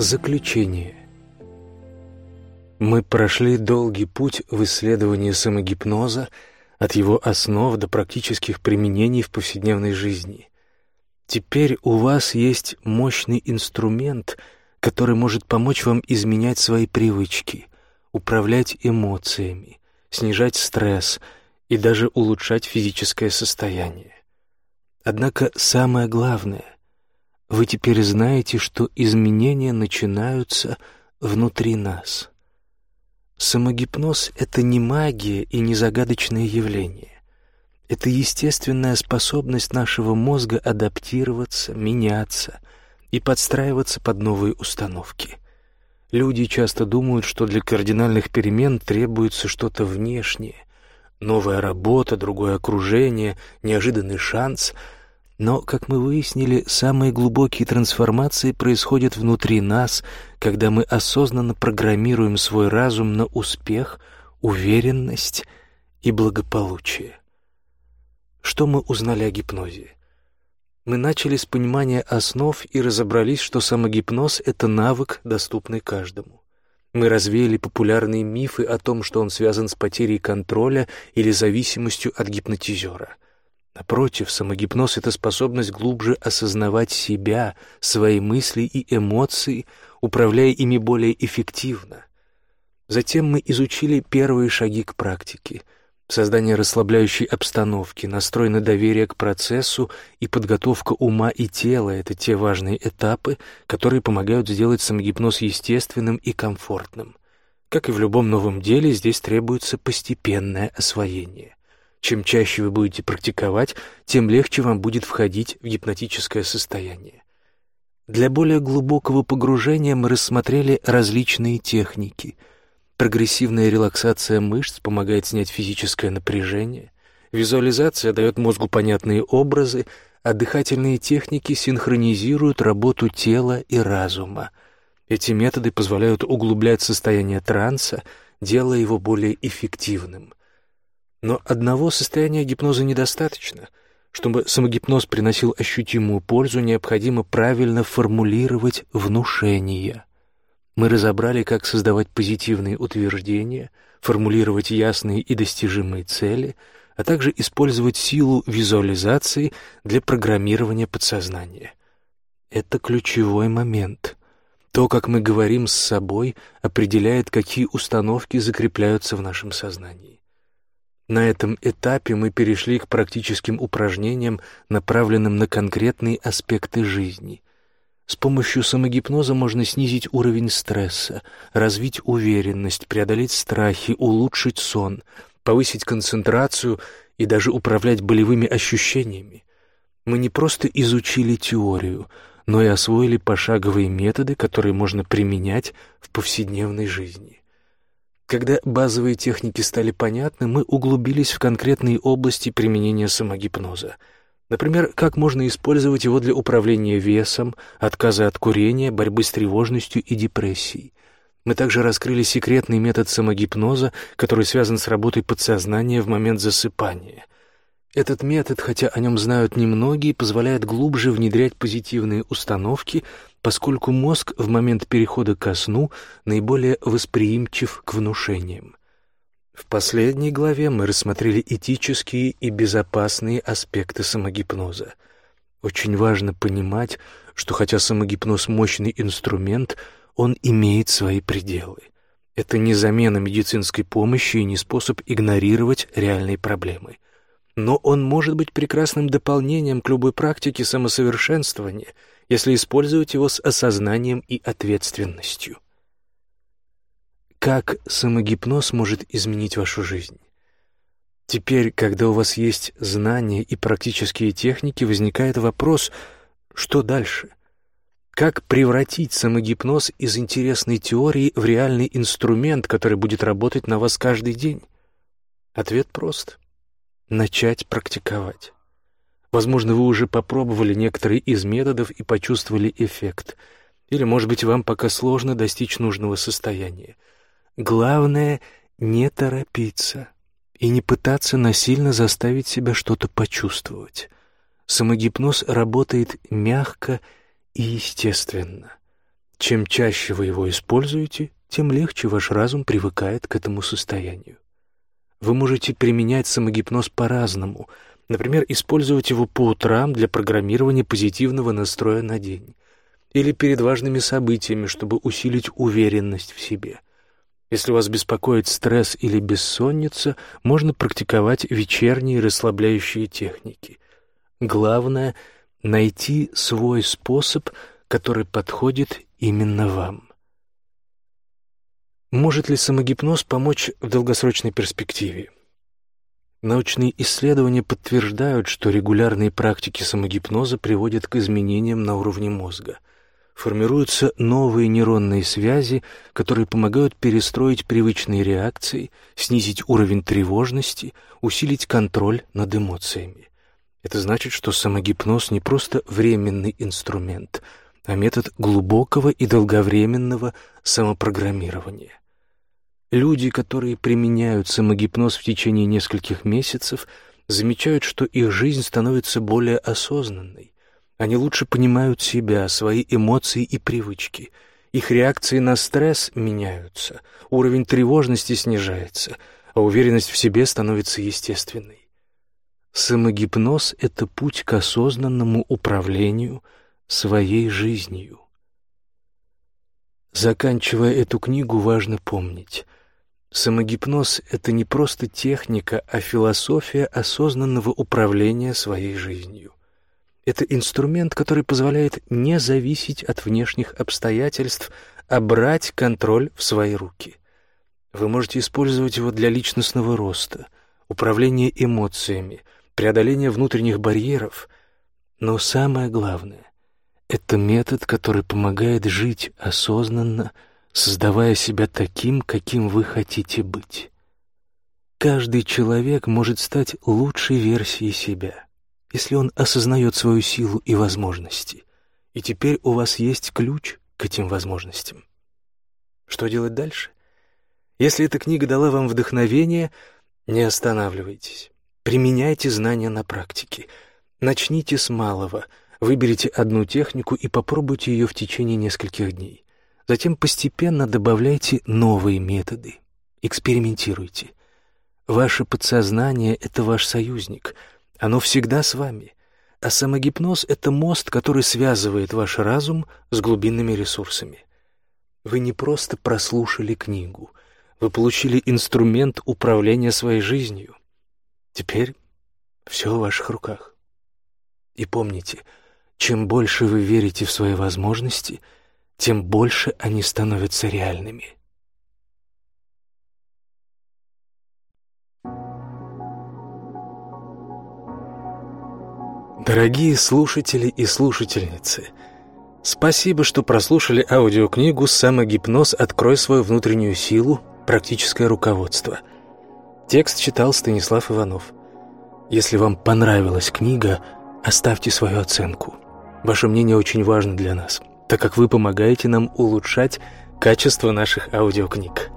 Заключение. Мы прошли долгий путь в исследовании самогипноза от его основ до практических применений в повседневной жизни. Теперь у вас есть мощный инструмент, который может помочь вам изменять свои привычки, управлять эмоциями, снижать стресс и даже улучшать физическое состояние. Однако самое главное — вы теперь знаете, что изменения начинаются внутри нас. Самогипноз — это не магия и не загадочное явление. Это естественная способность нашего мозга адаптироваться, меняться и подстраиваться под новые установки. Люди часто думают, что для кардинальных перемен требуется что-то внешнее. Новая работа, другое окружение, неожиданный шанс — но, как мы выяснили, самые глубокие трансформации происходят внутри нас, когда мы осознанно программируем свой разум на успех, уверенность и благополучие. Что мы узнали о гипнозе? Мы начали с понимания основ и разобрались, что самогипноз — это навык, доступный каждому. Мы развеяли популярные мифы о том, что он связан с потерей контроля или зависимостью от гипнотизера — Напротив, самогипноз — это способность глубже осознавать себя, свои мысли и эмоции, управляя ими более эффективно. Затем мы изучили первые шаги к практике — создание расслабляющей обстановки, настрой на доверие к процессу и подготовка ума и тела — это те важные этапы, которые помогают сделать самогипноз естественным и комфортным. Как и в любом новом деле, здесь требуется постепенное освоение. Чем чаще вы будете практиковать, тем легче вам будет входить в гипнотическое состояние. Для более глубокого погружения мы рассмотрели различные техники. Прогрессивная релаксация мышц помогает снять физическое напряжение, визуализация дает мозгу понятные образы, а дыхательные техники синхронизируют работу тела и разума. Эти методы позволяют углублять состояние транса, делая его более эффективным. Но одного состояния гипноза недостаточно. Чтобы самогипноз приносил ощутимую пользу, необходимо правильно формулировать внушения. Мы разобрали, как создавать позитивные утверждения, формулировать ясные и достижимые цели, а также использовать силу визуализации для программирования подсознания. Это ключевой момент. То, как мы говорим с собой, определяет, какие установки закрепляются в нашем сознании. На этом этапе мы перешли к практическим упражнениям, направленным на конкретные аспекты жизни. С помощью самогипноза можно снизить уровень стресса, развить уверенность, преодолеть страхи, улучшить сон, повысить концентрацию и даже управлять болевыми ощущениями. Мы не просто изучили теорию, но и освоили пошаговые методы, которые можно применять в повседневной жизни. Когда базовые техники стали понятны, мы углубились в конкретные области применения самогипноза. Например, как можно использовать его для управления весом, отказа от курения, борьбы с тревожностью и депрессией. Мы также раскрыли секретный метод самогипноза, который связан с работой подсознания в момент засыпания. Этот метод, хотя о нем знают немногие, позволяет глубже внедрять позитивные установки, поскольку мозг в момент перехода ко сну наиболее восприимчив к внушениям. В последней главе мы рассмотрели этические и безопасные аспекты самогипноза. Очень важно понимать, что хотя самогипноз — мощный инструмент, он имеет свои пределы. Это не замена медицинской помощи и не способ игнорировать реальные проблемы. Но он может быть прекрасным дополнением к любой практике самосовершенствования — если использовать его с осознанием и ответственностью. Как самогипноз может изменить вашу жизнь? Теперь, когда у вас есть знания и практические техники, возникает вопрос, что дальше? Как превратить самогипноз из интересной теории в реальный инструмент, который будет работать на вас каждый день? Ответ прост. Начать практиковать. Возможно, вы уже попробовали некоторые из методов и почувствовали эффект. Или, может быть, вам пока сложно достичь нужного состояния. Главное — не торопиться и не пытаться насильно заставить себя что-то почувствовать. Самогипноз работает мягко и естественно. Чем чаще вы его используете, тем легче ваш разум привыкает к этому состоянию. Вы можете применять самогипноз по-разному, например, использовать его по утрам для программирования позитивного настроя на день или перед важными событиями, чтобы усилить уверенность в себе. Если вас беспокоит стресс или бессонница, можно практиковать вечерние расслабляющие техники. Главное — найти свой способ, который подходит именно вам. Может ли самогипноз помочь в долгосрочной перспективе? Научные исследования подтверждают, что регулярные практики самогипноза приводят к изменениям на уровне мозга. Формируются новые нейронные связи, которые помогают перестроить привычные реакции, снизить уровень тревожности, усилить контроль над эмоциями. Это значит, что самогипноз не просто временный инструмент — а метод глубокого и долговременного самопрограммирования. Люди, которые применяют самогипноз в течение нескольких месяцев, замечают, что их жизнь становится более осознанной. Они лучше понимают себя, свои эмоции и привычки. Их реакции на стресс меняются, уровень тревожности снижается, а уверенность в себе становится естественной. Самогипноз — это путь к осознанному управлению — своей жизнью. Заканчивая эту книгу, важно помнить, самогипноз — это не просто техника, а философия осознанного управления своей жизнью. Это инструмент, который позволяет не зависеть от внешних обстоятельств, а брать контроль в свои руки. Вы можете использовать его для личностного роста, управления эмоциями, преодоления внутренних барьеров, но самое главное это метод, который помогает жить осознанно, создавая себя таким, каким вы хотите быть. Каждый человек может стать лучшей версией себя, если он осознает свою силу и возможности. И теперь у вас есть ключ к этим возможностям. Что делать дальше? Если эта книга дала вам вдохновение, не останавливайтесь. Применяйте знания на практике. Начните с малого — Выберите одну технику и попробуйте ее в течение нескольких дней. Затем постепенно добавляйте новые методы. Экспериментируйте. Ваше подсознание — это ваш союзник. Оно всегда с вами. А самогипноз — это мост, который связывает ваш разум с глубинными ресурсами. Вы не просто прослушали книгу. Вы получили инструмент управления своей жизнью. Теперь все в ваших руках. И помните — чем больше вы верите в свои возможности, тем больше они становятся реальными. Дорогие слушатели и слушательницы, спасибо, что прослушали аудиокнигу «Самогипноз. Открой свою внутреннюю силу. Практическое руководство». Текст читал Станислав Иванов. Если вам понравилась книга, оставьте свою оценку – Ваше мнение очень важно для нас, так как вы помогаете нам улучшать качество наших аудиокниг.